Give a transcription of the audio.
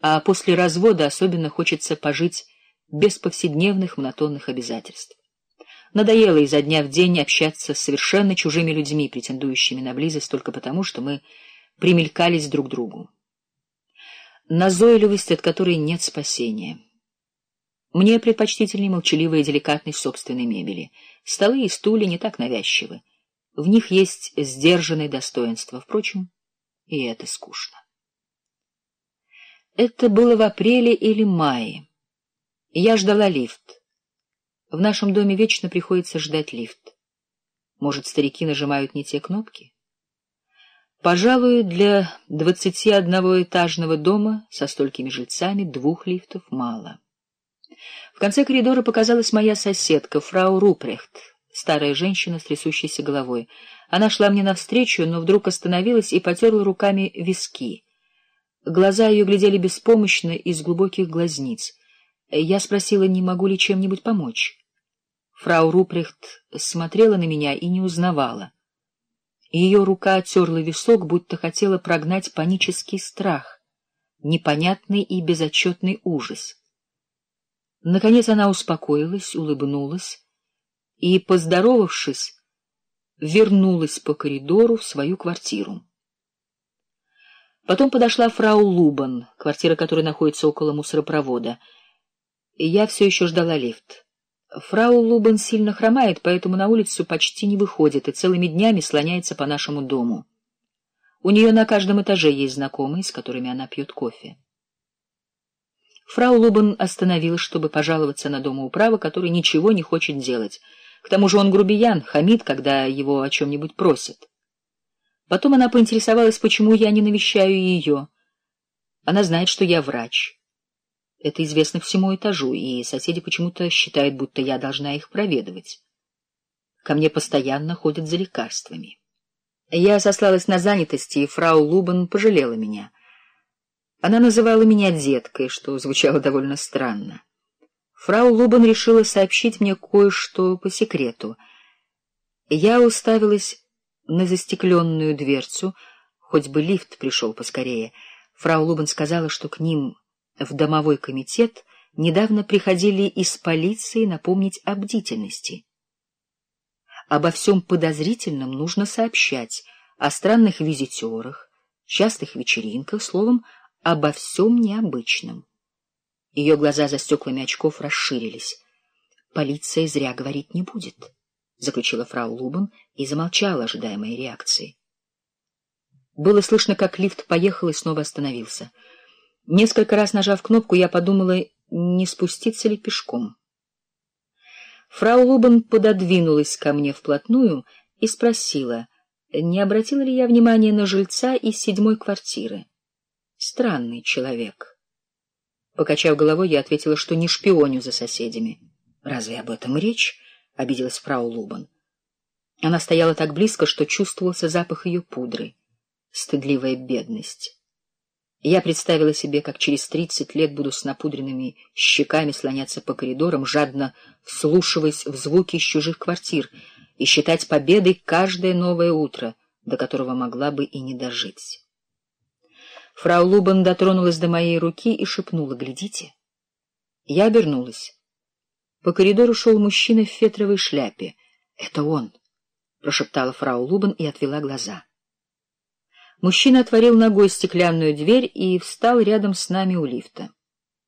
а после развода особенно хочется пожить без повседневных монотонных обязательств. Надоело изо дня в день общаться с совершенно чужими людьми, претендующими на близость только потому, что мы примелькались друг к другу. Назойливость, от которой нет спасения. Мне предпочтительнее молчаливая деликатность собственной мебели. Столы и стулья не так навязчивы. В них есть сдержанное достоинство. Впрочем, и это скучно. Это было в апреле или мае. Я ждала лифт. В нашем доме вечно приходится ждать лифт. Может, старики нажимают не те кнопки? Пожалуй, для двадцати одного этажного дома со столькими жильцами двух лифтов мало. В конце коридора показалась моя соседка, фрау Рупрехт, старая женщина с трясущейся головой. Она шла мне навстречу, но вдруг остановилась и потерла руками виски. Глаза ее глядели беспомощно из глубоких глазниц. Я спросила, не могу ли чем-нибудь помочь. Фрау Рупрехт смотрела на меня и не узнавала. Ее рука оттерла висок, будто хотела прогнать панический страх, непонятный и безотчетный ужас. Наконец она успокоилась, улыбнулась и, поздоровавшись, вернулась по коридору в свою квартиру. Потом подошла фрау Лубан, квартира которой находится около мусоропровода, и я все еще ждала лифт. Фрау Лубан сильно хромает, поэтому на улицу почти не выходит и целыми днями слоняется по нашему дому. У нее на каждом этаже есть знакомые, с которыми она пьет кофе. Фрау Лубан остановилась, чтобы пожаловаться на домоуправа, который ничего не хочет делать. К тому же он грубиян, хамит, когда его о чем-нибудь просят. Потом она поинтересовалась, почему я не навещаю ее. Она знает, что я врач. Это известно всему этажу, и соседи почему-то считают, будто я должна их проведывать. Ко мне постоянно ходят за лекарствами. Я сослалась на занятость, и фрау Лубан пожалела меня. Она называла меня деткой, что звучало довольно странно. Фрау Лубан решила сообщить мне кое-что по секрету. Я уставилась на застекленную дверцу, хоть бы лифт пришел поскорее. Фрау Лубан сказала, что к ним в домовой комитет недавно приходили из полиции напомнить о бдительности. Обо всем подозрительном нужно сообщать, о странных визитерах, частых вечеринках, словом, обо всем необычном. Ее глаза за стеклами очков расширились. Полиция зря говорить не будет, заключила фрау Лубан и замолчала, ожидая моей реакции. Было слышно, как лифт поехал и снова остановился. Несколько раз нажав кнопку, я подумала, не спуститься ли пешком. Фрау Лубан пододвинулась ко мне вплотную и спросила, не обратила ли я внимания на жильца из седьмой квартиры. Странный человек. Покачав головой, я ответила, что не шпионю за соседями. Разве об этом речь? Обиделась фрау Лубан. Она стояла так близко, что чувствовался запах ее пудры. Стыдливая бедность. Я представила себе, как через тридцать лет буду с напудренными щеками слоняться по коридорам, жадно вслушиваясь в звуки из чужих квартир и считать победой каждое новое утро, до которого могла бы и не дожить. Фрау Лубан дотронулась до моей руки и шепнула: "Глядите". Я обернулась. По коридору шел мужчина в фетровой шляпе. "Это он", прошептала фрау Лубан и отвела глаза. Мужчина отворил ногой стеклянную дверь и встал рядом с нами у лифта.